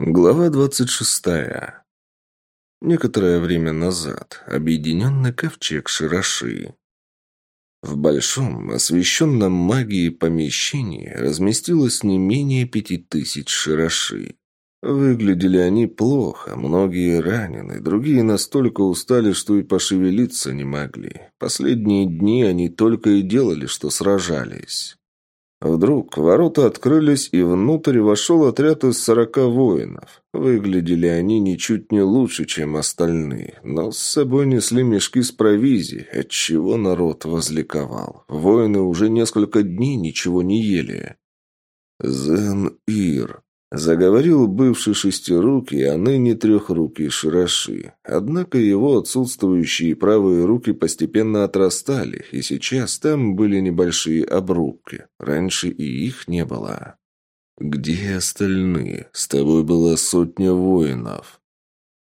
Глава двадцать шестая. Некоторое время назад. Объединенный ковчег Широши. В большом, освещенном магией помещении разместилось не менее пяти тысяч Широши. Выглядели они плохо, многие ранены, другие настолько устали, что и пошевелиться не могли. Последние дни они только и делали, что сражались. Вдруг ворота открылись, и внутрь вошел отряд из сорока воинов. Выглядели они ничуть не лучше, чем остальные, но с собой несли мешки с провизией, отчего народ возликовал. Воины уже несколько дней ничего не ели. «Зен-Ир», Заговорил бывший шестирукий, а ныне трехрукий Широши. Однако его отсутствующие правые руки постепенно отрастали, и сейчас там были небольшие обрубки. Раньше и их не было. «Где остальные? С тобой была сотня воинов».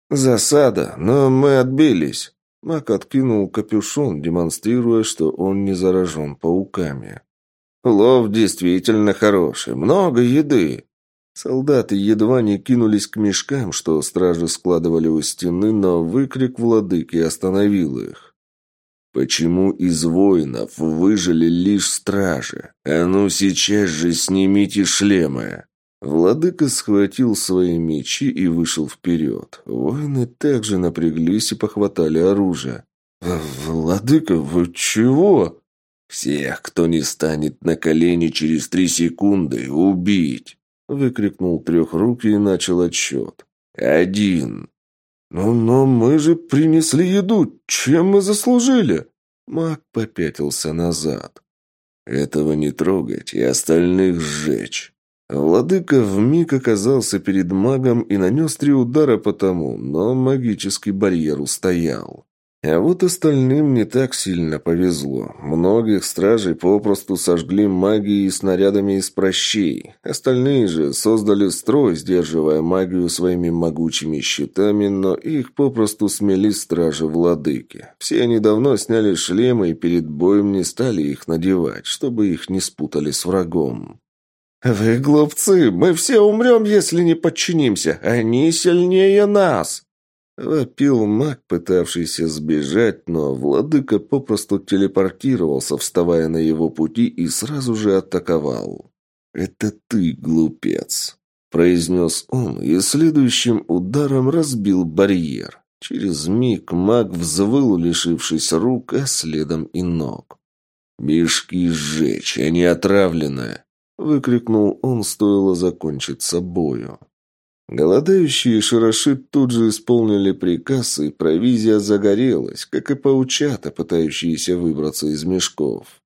«Засада, но мы отбились». Мак откинул капюшон, демонстрируя, что он не заражен пауками. «Лов действительно хороший, много еды». Солдаты едва не кинулись к мешкам, что стражи складывали у стены, но выкрик владыки остановил их. «Почему из воинов выжили лишь стражи? А ну сейчас же снимите шлемы!» Владыка схватил свои мечи и вышел вперед. Воины также напряглись и похватали оружие. «Владыка, вы чего?» «Всех, кто не станет на колени через три секунды, убить!» Выкрикнул трехрукий и начал отсчет. «Один!» «Но, но мы же принесли еду! Чем мы заслужили?» Маг попятился назад. «Этого не трогать и остальных сжечь!» Владыка вмиг оказался перед магом и нанес три удара по тому, но магический барьер устоял. А вот остальным не так сильно повезло. Многих стражей попросту сожгли магией и снарядами из прощей. Остальные же создали строй, сдерживая магию своими могучими щитами, но их попросту смели стражи владыки. Все они давно сняли шлемы и перед боем не стали их надевать, чтобы их не спутали с врагом. «Вы глупцы! Мы все умрем, если не подчинимся! Они сильнее нас!» Вопил маг, пытавшийся сбежать, но владыка попросту телепортировался, вставая на его пути, и сразу же атаковал. «Это ты, глупец!» – произнес он, и следующим ударом разбил барьер. Через миг маг взвыл, лишившись рук, а следом и ног. «Мешки сжечь, они отравлены!» – выкрикнул он, стоило закончиться бою. Голодающие широши тут же исполнили приказ, и провизия загорелась, как и паучата, пытающиеся выбраться из мешков.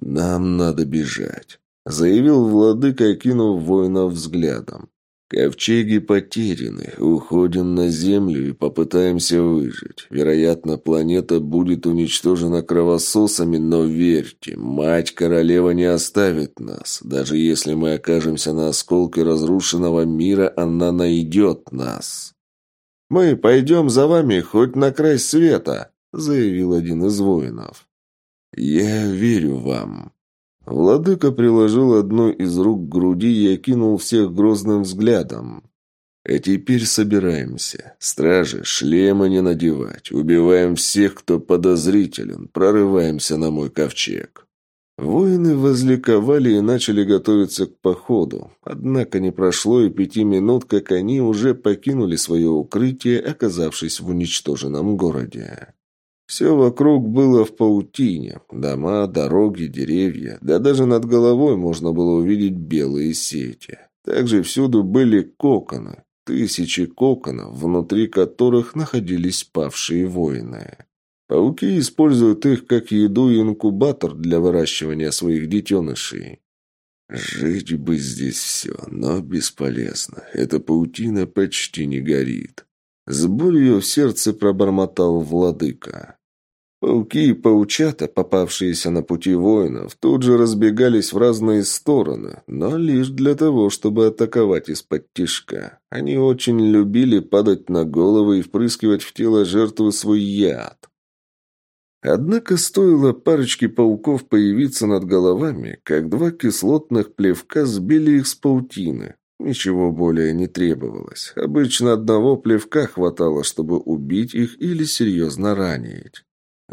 «Нам надо бежать», — заявил владыка, кинув воинов взглядом. Ковчеги потеряны, уходим на Землю и попытаемся выжить. Вероятно, планета будет уничтожена кровососами, но верьте, мать-королева не оставит нас. Даже если мы окажемся на осколке разрушенного мира, она найдет нас. «Мы пойдем за вами хоть на край света», — заявил один из воинов. «Я верю вам», Владыка приложил одну из рук к груди и окинул всех грозным взглядом. «А теперь собираемся. Стражи, шлемы не надевать. Убиваем всех, кто подозрителен. Прорываемся на мой ковчег». Воины возликовали и начали готовиться к походу. Однако не прошло и пяти минут, как они уже покинули свое укрытие, оказавшись в уничтоженном городе. Все вокруг было в паутине. Дома, дороги, деревья. Да даже над головой можно было увидеть белые сети. Также всюду были коконы. Тысячи коконов, внутри которых находились павшие воины. Пауки используют их как еду и инкубатор для выращивания своих детенышей. Жить бы здесь все, но бесполезно. Эта паутина почти не горит. С болью в сердце пробормотал владыка. Пауки и паучата, попавшиеся на пути воинов, тут же разбегались в разные стороны, но лишь для того, чтобы атаковать из-под тишка. Они очень любили падать на головы и впрыскивать в тело жертвы свой яд. Однако стоило парочке пауков появиться над головами, как два кислотных плевка сбили их с паутины. Ничего более не требовалось. Обычно одного плевка хватало, чтобы убить их или серьезно ранить.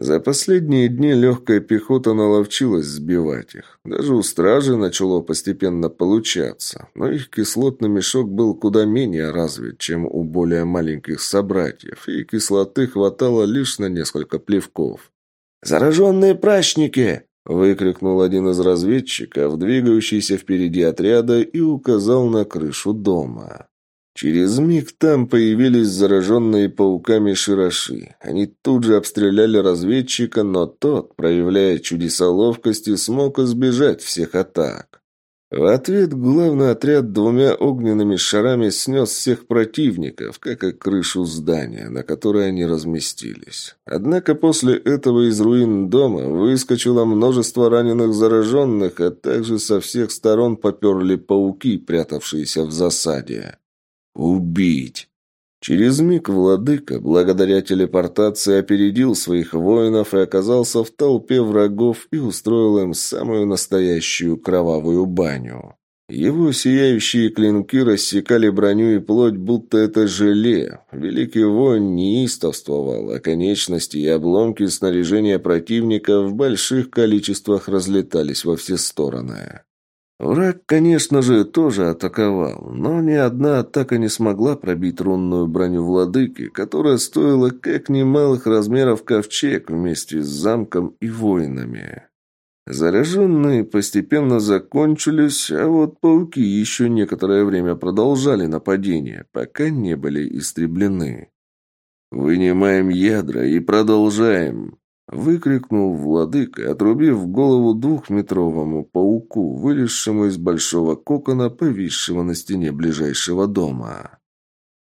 За последние дни легкая пехота наловчилась сбивать их. Даже у стражи начало постепенно получаться, но их кислотный мешок был куда менее развит, чем у более маленьких собратьев, и кислоты хватало лишь на несколько плевков. «Зараженные прачники!» – выкрикнул один из разведчиков, двигающийся впереди отряда, и указал на крышу дома. Через миг там появились зараженные пауками широши. Они тут же обстреляли разведчика, но тот, проявляя чудеса ловкости, смог избежать всех атак. В ответ главный отряд двумя огненными шарами снес всех противников, как и крышу здания, на которой они разместились. Однако после этого из руин дома выскочило множество раненых зараженных, а также со всех сторон поперли пауки, прятавшиеся в засаде. Убить! Через миг владыка, благодаря телепортации, опередил своих воинов и оказался в толпе врагов и устроил им самую настоящую кровавую баню. Его сияющие клинки рассекали броню и плоть, будто это желе. Великий воин неистовствовал, а конечности и обломки снаряжения противника в больших количествах разлетались во все стороны. Враг, конечно же, тоже атаковал, но ни одна атака не смогла пробить рунную броню владыки, которая стоила как немалых размеров ковчег вместе с замком и воинами. Заряженные постепенно закончились, а вот пауки еще некоторое время продолжали нападение, пока не были истреблены. «Вынимаем ядра и продолжаем», Выкрикнул владыка, отрубив голову двухметровому пауку, вылезшему из большого кокона, повисшего на стене ближайшего дома.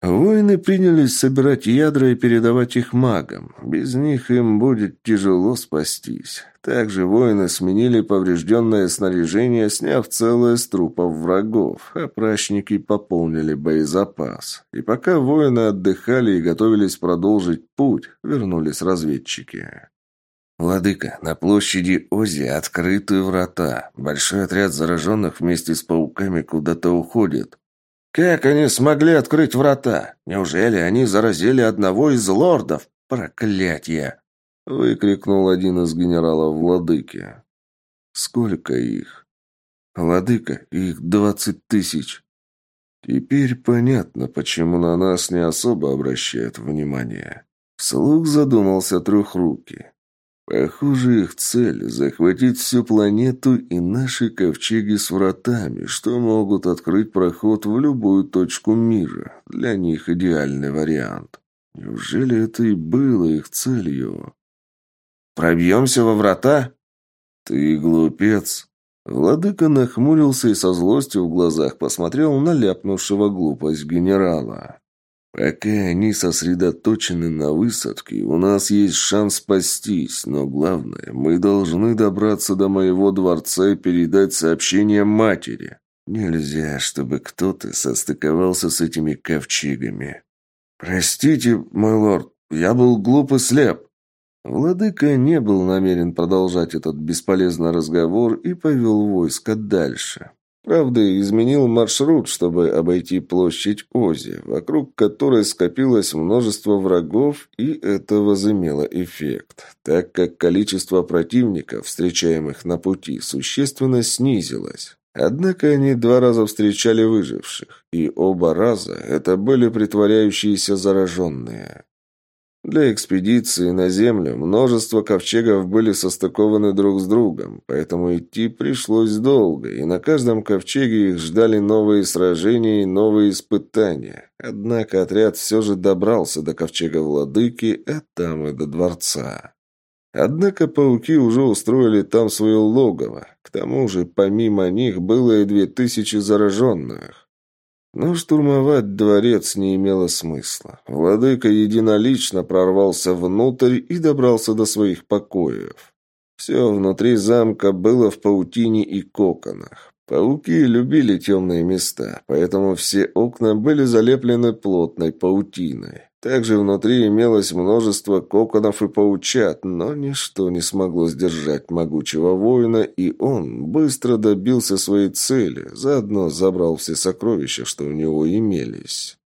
Воины принялись собирать ядра и передавать их магам. Без них им будет тяжело спастись. Также воины сменили поврежденное снаряжение, сняв целое с трупов врагов, а прачники пополнили боезапас. И пока воины отдыхали и готовились продолжить путь, вернулись разведчики. «Владыка, на площади Ози открыты врата. Большой отряд зараженных вместе с пауками куда-то уходит». «Как они смогли открыть врата? Неужели они заразили одного из лордов? Проклятье!» Выкрикнул один из генералов владыки. «Сколько их?» «Владыка, их двадцать тысяч». Теперь понятно, почему на нас не особо обращают внимание. Вслух задумался трехрукий. Похоже, их цель – захватить всю планету и наши ковчеги с вратами, что могут открыть проход в любую точку мира. Для них идеальный вариант. Неужели это и было их целью? «Пробьемся во врата?» «Ты глупец!» Владыка нахмурился и со злостью в глазах посмотрел на ляпнувшего глупость генерала. Пока они сосредоточены на высадке, у нас есть шанс спастись, но главное, мы должны добраться до моего дворца и передать сообщение матери. Нельзя, чтобы кто-то состыковался с этими ковчегами. Простите, мой лорд, я был глуп и слеп. Владыка не был намерен продолжать этот бесполезный разговор и повел войско дальше. Правда, изменил маршрут, чтобы обойти площадь Ози, вокруг которой скопилось множество врагов, и это возымело эффект, так как количество противников, встречаемых на пути, существенно снизилось. Однако они два раза встречали выживших, и оба раза это были притворяющиеся зараженные. Для экспедиции на Землю множество ковчегов были состыкованы друг с другом, поэтому идти пришлось долго, и на каждом ковчеге их ждали новые сражения и новые испытания. Однако отряд все же добрался до ковчега Владыки, а там и до дворца. Однако пауки уже устроили там свое логово. К тому же, помимо них, было и две тысячи зараженных. Но штурмовать дворец не имело смысла. Владыка единолично прорвался внутрь и добрался до своих покоев. Все внутри замка было в паутине и коконах. Пауки любили темные места, поэтому все окна были залеплены плотной паутиной. Также внутри имелось множество коконов и паучат, но ничто не смогло сдержать могучего воина, и он быстро добился своей цели, заодно забрал все сокровища, что у него имелись.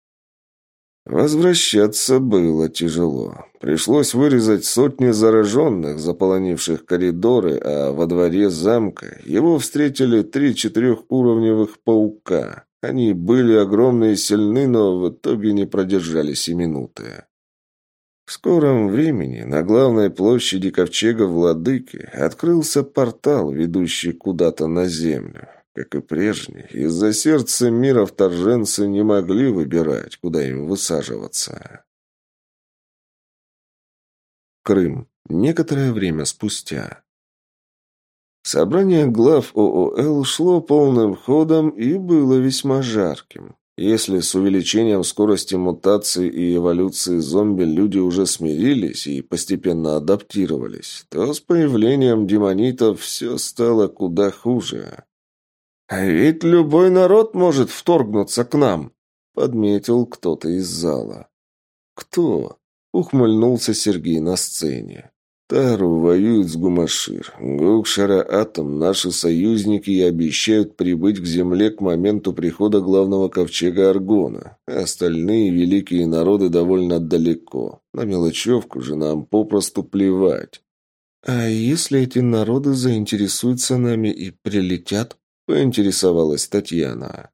Возвращаться было тяжело. Пришлось вырезать сотни зараженных, заполонивших коридоры, а во дворе замка его встретили три четырехуровневых паука. Они были огромны и сильны, но в итоге не продержались и минуты. В скором времени на главной площади ковчега Владыки открылся портал, ведущий куда-то на землю. Как и прежде, из-за сердца мира вторженцы не могли выбирать, куда им высаживаться. Крым. Некоторое время спустя. Собрание глав ООЛ шло полным ходом и было весьма жарким. Если с увеличением скорости мутации и эволюции зомби люди уже смирились и постепенно адаптировались, то с появлением демонитов все стало куда хуже. «А ведь любой народ может вторгнуться к нам», — подметил кто-то из зала. «Кто?» — ухмыльнулся Сергей на сцене. «Тару воюет с Гумашир. Гукшара Атом наши союзники и обещают прибыть к земле к моменту прихода главного ковчега Аргона. Остальные великие народы довольно далеко. На мелочевку же нам попросту плевать». «А если эти народы заинтересуются нами и прилетят?» поинтересовалась Татьяна.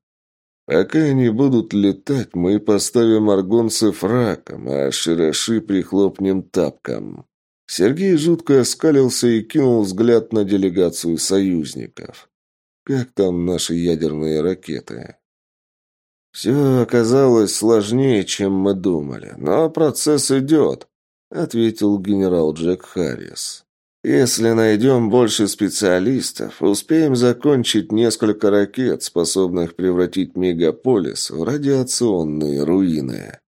«Пока они будут летать, мы поставим аргонцев раком, а широши прихлопнем тапком». Сергей жутко оскалился и кинул взгляд на делегацию союзников. «Как там наши ядерные ракеты?» «Все оказалось сложнее, чем мы думали, но процесс идет», — ответил генерал Джек Харрис. Если найдем больше специалистов, успеем закончить несколько ракет, способных превратить мегаполис в радиационные руины.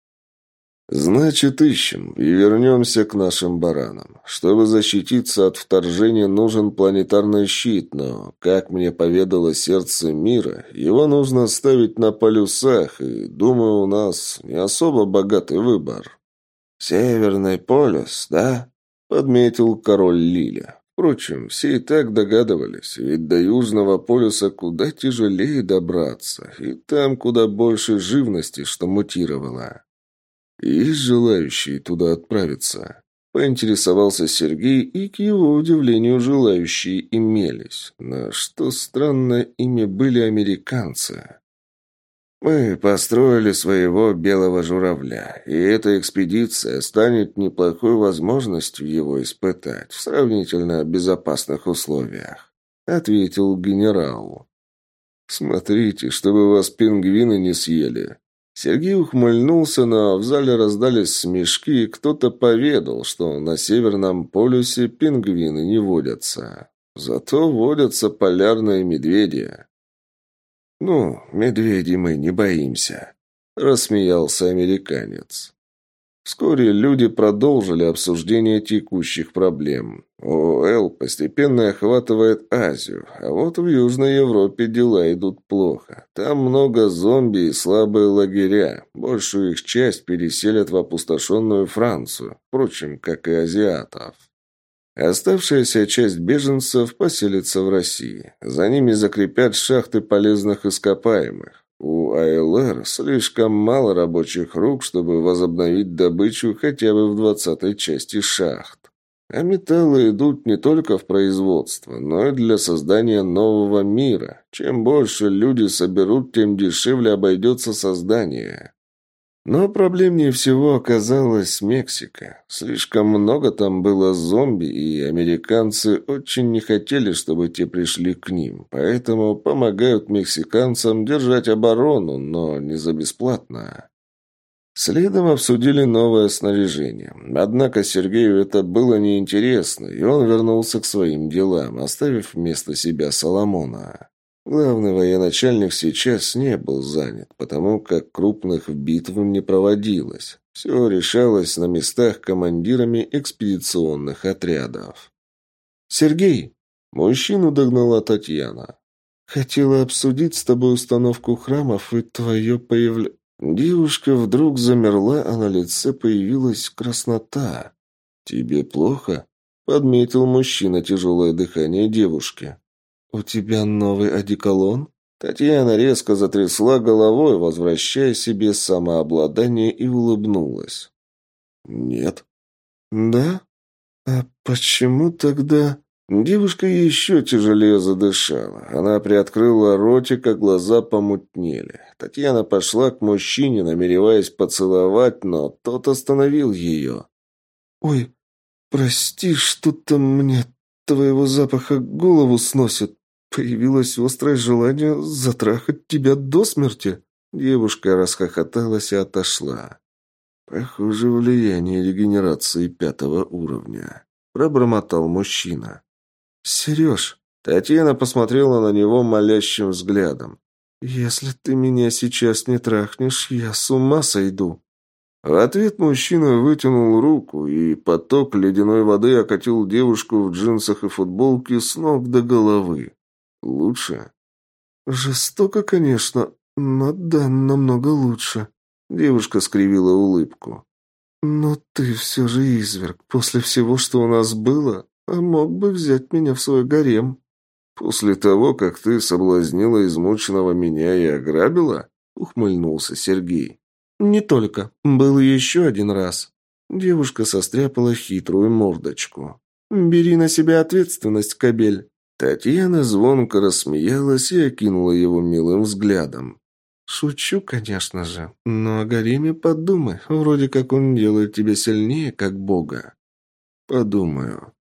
Значит, ищем и вернемся к нашим баранам. Чтобы защититься от вторжения, нужен планетарный щит, но, как мне поведало сердце мира, его нужно ставить на полюсах, и, думаю, у нас не особо богатый выбор. Северный полюс, да? подметил король Лиля. Впрочем, все и так догадывались, ведь до Южного полюса куда тяжелее добраться, и там куда больше живности, что мутировало. Есть желающие туда отправиться? Поинтересовался Сергей, и, к его удивлению, желающие имелись. На что странно, ими были американцы. Мы построили своего белого журавля, и эта экспедиция станет неплохой возможностью его испытать в сравнительно безопасных условиях», — ответил генерал. «Смотрите, чтобы вас пингвины не съели». Сергей ухмыльнулся, но в зале раздались смешки, и кто-то поведал, что на Северном полюсе пингвины не водятся. Зато водятся полярные медведи. «Ну, медведей мы не боимся», – рассмеялся американец. Вскоре люди продолжили обсуждение текущих проблем. ООЛ постепенно охватывает Азию, а вот в Южной Европе дела идут плохо. Там много зомби и слабые лагеря. Большую их часть переселят в опустошенную Францию, впрочем, как и азиатов. Оставшаяся часть беженцев поселится в России. За ними закрепят шахты полезных ископаемых. У АЛР слишком мало рабочих рук, чтобы возобновить добычу хотя бы в двадцатой части шахт. А металлы идут не только в производство, но и для создания нового мира. Чем больше люди соберут, тем дешевле обойдется создание. Но проблемнее всего оказалась Мексика. Слишком много там было зомби, и американцы очень не хотели, чтобы те пришли к ним. Поэтому помогают мексиканцам держать оборону, но не за бесплатно. Следом обсудили новое снаряжение. Однако Сергею это было неинтересно, и он вернулся к своим делам, оставив вместо себя Соломона. Главный военачальник сейчас не был занят, потому как крупных битв не проводилось. Все решалось на местах командирами экспедиционных отрядов. «Сергей!» – мужчину догнала Татьяна. «Хотела обсудить с тобой установку храмов и твое появление...» Девушка вдруг замерла, а на лице появилась краснота. «Тебе плохо?» — подметил мужчина тяжелое дыхание девушки. «У тебя новый одеколон?» Татьяна резко затрясла головой, возвращая себе самообладание и улыбнулась. «Нет». «Да? А почему тогда...» Девушка еще тяжелее задышала. Она приоткрыла ротик, а глаза помутнели. Татьяна пошла к мужчине, намереваясь поцеловать, но тот остановил ее. «Ой, прости, что-то мне твоего запаха голову сносит. Появилось острое желание затрахать тебя до смерти». Девушка расхохоталась и отошла. «Похоже, влияние регенерации пятого уровня», — пробормотал мужчина. «Сереж!» Татьяна посмотрела на него молящим взглядом. «Если ты меня сейчас не трахнешь, я с ума сойду». В ответ мужчина вытянул руку, и поток ледяной воды окатил девушку в джинсах и футболке с ног до головы. «Лучше?» «Жестоко, конечно, но да, намного лучше». Девушка скривила улыбку. «Но ты все же изверг. После всего, что у нас было, а мог бы взять меня в свой гарем. После того, как ты соблазнила измученного меня и ограбила? Ухмыльнулся Сергей. Не только. Был еще один раз. Девушка состряпала хитрую мордочку. «Бери на себя ответственность, кобель». Татьяна звонко рассмеялась и окинула его милым взглядом. «Шучу, конечно же, но о гареме подумай. Вроде как он делает тебя сильнее, как бога». «Подумаю»,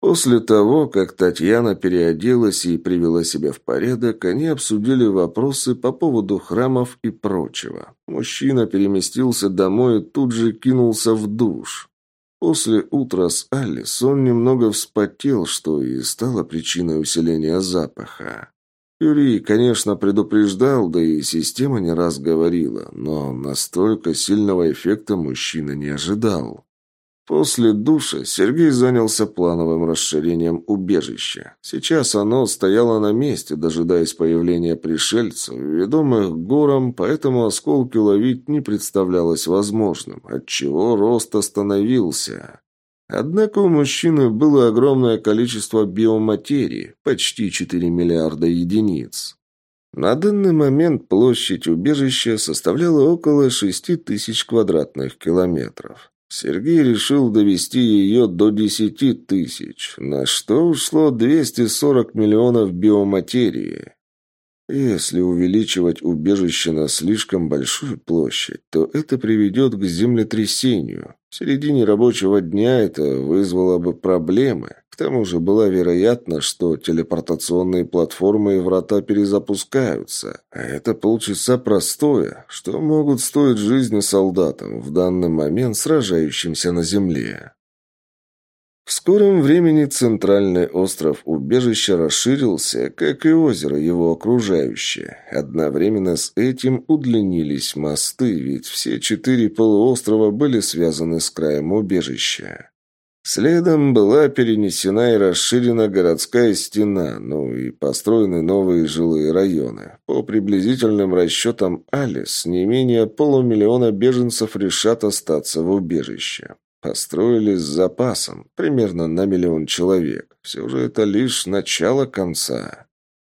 После того, как Татьяна переоделась и привела себя в порядок, они обсудили вопросы по поводу храмов и прочего. Мужчина переместился домой и тут же кинулся в душ. После утра с Алис он немного вспотел, что и стало причиной усиления запаха. Юрий, конечно, предупреждал, да и система не раз говорила, но настолько сильного эффекта мужчина не ожидал. После душа Сергей занялся плановым расширением убежища. Сейчас оно стояло на месте, дожидаясь появления пришельцев, ведомых гором, поэтому осколки ловить не представлялось возможным, отчего рост остановился. Однако у мужчины было огромное количество биоматерии, почти 4 миллиарда единиц. На данный момент площадь убежища составляла около 6 тысяч квадратных километров. Сергей решил довести ее до десяти тысяч, на что ушло 240 миллионов биоматерии. Если увеличивать убежище на слишком большую площадь, то это приведет к землетрясению. В середине рабочего дня это вызвало бы проблемы. К тому же была вероятность, что телепортационные платформы и врата перезапускаются. А это полчаса простое, что могут стоить жизни солдатам, в данный момент сражающимся на земле. В скором времени центральный остров убежища расширился, как и озеро его окружающее. Одновременно с этим удлинились мосты, ведь все четыре полуострова были связаны с краем убежища. Следом была перенесена и расширена городская стена, ну и построены новые жилые районы. По приблизительным расчетам Алис, не менее полумиллиона беженцев решат остаться в убежище. Построили с запасом, примерно на миллион человек. Все же это лишь начало конца.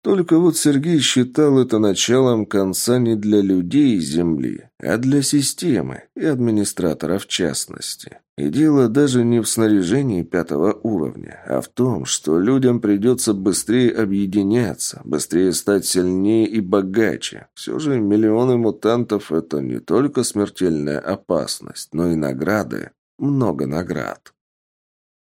Только вот Сергей считал это началом конца не для людей Земли, а для системы и администраторов в частности. И дело даже не в снаряжении пятого уровня, а в том, что людям придется быстрее объединяться, быстрее стать сильнее и богаче. Все же миллионы мутантов – это не только смертельная опасность, но и награды много наград.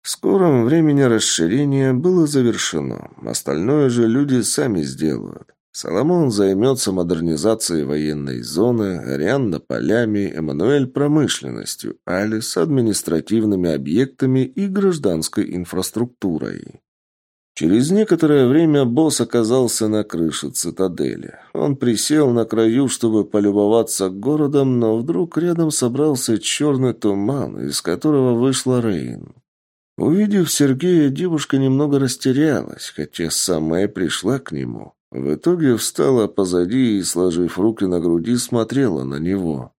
В скором времени расширение было завершено. Остальное же люди сами сделают. Соломон займется модернизацией военной зоны, Арианна полями, Эммануэль промышленностью, Алис административными объектами и гражданской инфраструктурой. Через некоторое время босс оказался на крыше цитадели. Он присел на краю, чтобы полюбоваться городом, но вдруг рядом собрался черный туман, из которого вышла Рейн. Увидев Сергея, девушка немного растерялась, хотя самая пришла к нему. В итоге встала позади и, сложив руки на груди, смотрела на него.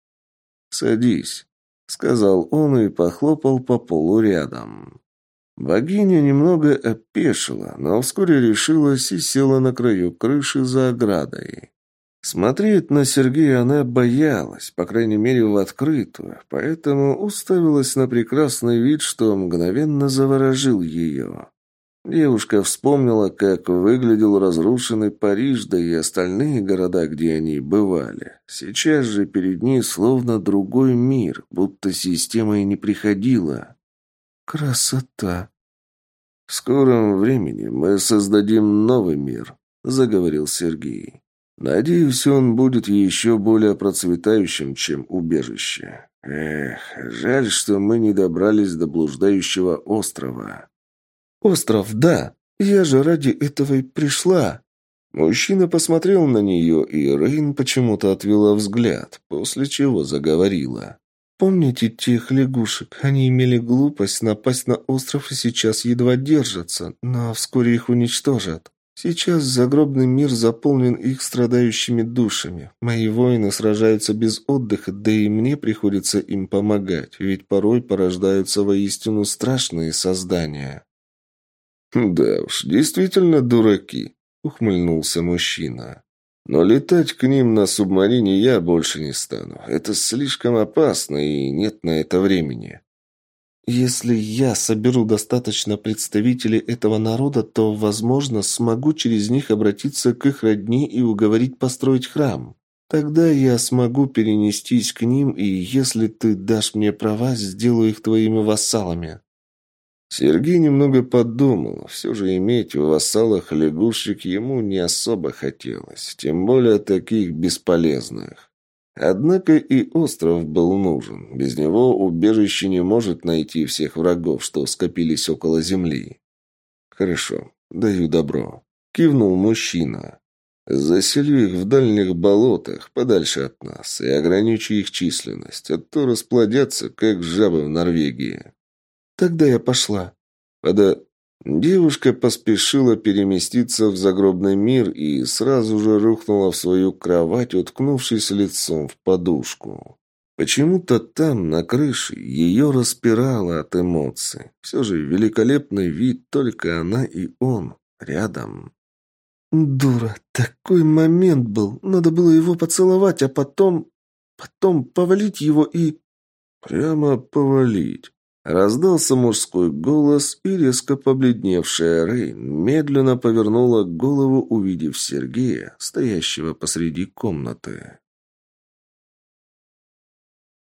«Садись», — сказал он и похлопал по полу рядом. Богиня немного опешила, но вскоре решилась и села на краю крыши за оградой. Смотреть на Сергея она боялась, по крайней мере, в открытую, поэтому уставилась на прекрасный вид, что мгновенно заворожил ее. Девушка вспомнила, как выглядел разрушенный Париж, да и остальные города, где они бывали. Сейчас же перед ней словно другой мир, будто система и не приходила. «Красота!» «В скором времени мы создадим новый мир», — заговорил Сергей. «Надеюсь, он будет еще более процветающим, чем убежище. Эх, жаль, что мы не добрались до блуждающего острова». «Остров, да. Я же ради этого и пришла». Мужчина посмотрел на нее, и Рейн почему-то отвела взгляд, после чего заговорила. Помните тех лягушек? Они имели глупость напасть на остров и сейчас едва держатся, но вскоре их уничтожат. Сейчас загробный мир заполнен их страдающими душами. Мои воины сражаются без отдыха, да и мне приходится им помогать, ведь порой порождаются воистину страшные создания. «Да уж, действительно дураки», — ухмыльнулся мужчина. Но летать к ним на субмарине я больше не стану. Это слишком опасно, и нет на это времени. Если я соберу достаточно представителей этого народа, то, возможно, смогу через них обратиться к их родне и уговорить построить храм. Тогда я смогу перенестись к ним, и если ты дашь мне права, сделаю их твоими вассалами. Сергей немного подумал. Все же иметь в вассалах лягушек ему не особо хотелось, тем более таких бесполезных. Однако и остров был нужен. Без него убежище не может найти всех врагов, что скопились около земли. «Хорошо, даю добро», — кивнул мужчина. «Заселю их в дальних болотах, подальше от нас, и ограничу их численность, а то расплодятся, как жабы в Норвегии». Тогда я пошла. Пода... Девушка поспешила переместиться в загробный мир и сразу же рухнула в свою кровать, уткнувшись лицом в подушку. Почему-то там, на крыше, ее распирало от эмоций. Все же великолепный вид, только она и он рядом. «Дура, такой момент был. Надо было его поцеловать, а потом... потом повалить его и...» «Прямо повалить». Раздался мужской голос, и резко побледневшая Рейн медленно повернула голову, увидев Сергея, стоящего посреди комнаты.